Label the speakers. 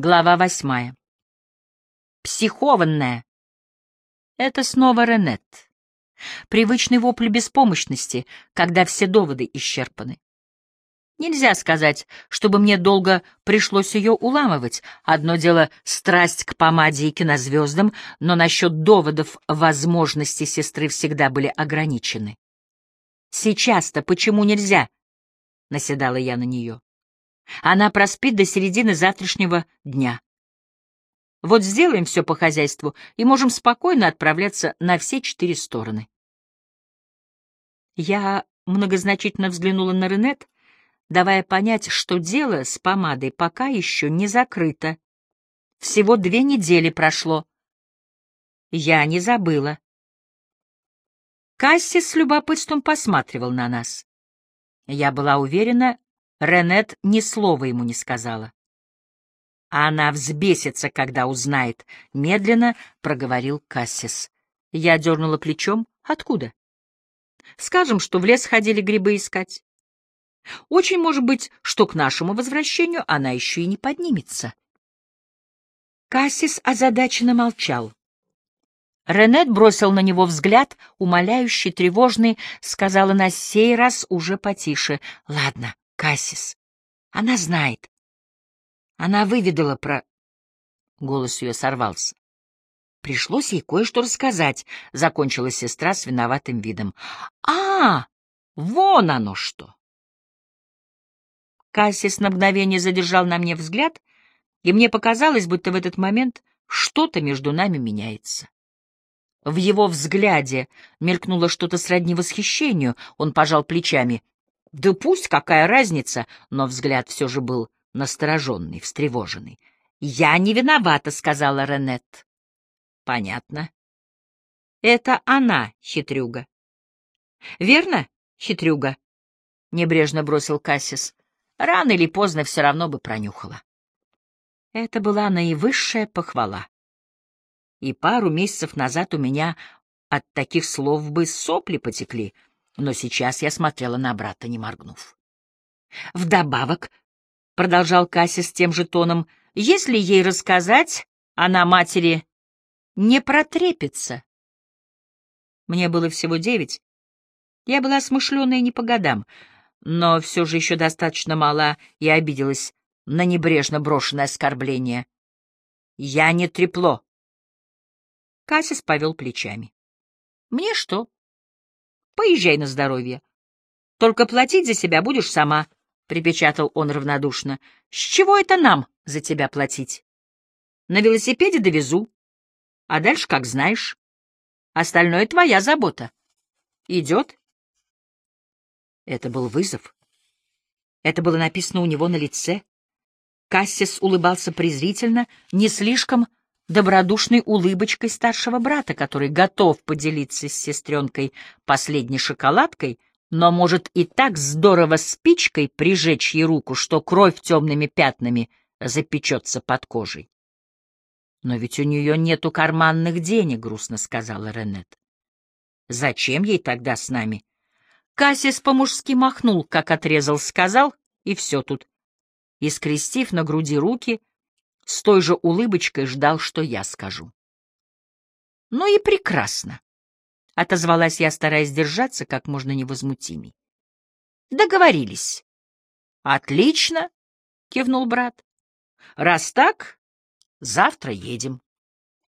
Speaker 1: Глава восьмая. Психованная. Это снова Ренет. Привычный вопль беспомощности, когда все доводы исчерпаны. Нельзя сказать, чтобы мне долго пришлось ее уламывать. Одно дело — страсть к помаде и кинозвездам, но насчет доводов возможности сестры всегда были ограничены. «Сейчас-то почему нельзя?» — наседала я на нее. Она проспит до середины завтрашнего дня. Вот сделаем все по хозяйству и можем спокойно отправляться на все четыре стороны. Я многозначительно взглянула на Ренет, давая понять, что дело с помадой пока еще не закрыто. Всего две недели прошло. Я не забыла. Касси с любопытством посматривал на нас. Я была уверена, Ренет ни слова ему не сказала. Она взбесится, когда узнает, — медленно проговорил Кассис. Я дернула плечом. Откуда? Скажем, что в лес ходили грибы искать. Очень может быть, что к нашему возвращению она еще и не поднимется. Кассис озадаченно молчал. Ренет бросил на него взгляд, умоляющий, тревожный, сказала на сей раз уже потише. — Ладно, Кассис. Она знает. Она выведала про... Голос ее сорвался. Пришлось ей кое-что рассказать, — закончила сестра с виноватым видом. — А, вон оно что! Кассис на мгновение задержал на мне взгляд, и мне показалось, будто в этот момент что-то между нами меняется. В его взгляде мелькнуло что-то сродни восхищению, он пожал плечами. Да пусть, какая разница, но взгляд все же был настороженный, встревоженный. «Я не виновата», — сказала Ренет. «Понятно. Это она, хитрюга». «Верно, хитрюга?» — небрежно бросил Кассис. «Рано или поздно все равно бы пронюхала». Это была наивысшая похвала. И пару месяцев назад у меня от таких слов бы сопли потекли — но сейчас я смотрела на брата, не моргнув. Вдобавок, — продолжал Кассис тем же тоном, — если ей рассказать, она матери не протрепится. Мне было всего девять. Я была смышленая не по годам, но все же еще достаточно мала и обиделась на небрежно брошенное оскорбление. Я не трепло. Кассис повел плечами. Мне что? Поезжай на здоровье. Только платить за себя будешь сама, — припечатал он равнодушно. — С чего это нам за тебя платить? На велосипеде довезу. А дальше как знаешь. Остальное твоя забота. Идет? Это был вызов. Это было написано у него на лице. Кассис улыбался презрительно, не слишком добродушной улыбочкой старшего брата, который готов поделиться с сестренкой последней шоколадкой, но может и так здорово спичкой прижечь ей руку, что кровь темными пятнами запечется под кожей. «Но ведь у нее нету карманных денег», — грустно сказала Ренет. «Зачем ей тогда с нами?» Кассис по-мужски махнул, как отрезал, сказал, и все тут. И, скрестив на груди руки, с той же улыбочкой ждал, что я скажу. «Ну и прекрасно», — отозвалась я, стараясь держаться как можно невозмутимей. «Договорились». «Отлично», — кивнул брат. «Раз так, завтра едем».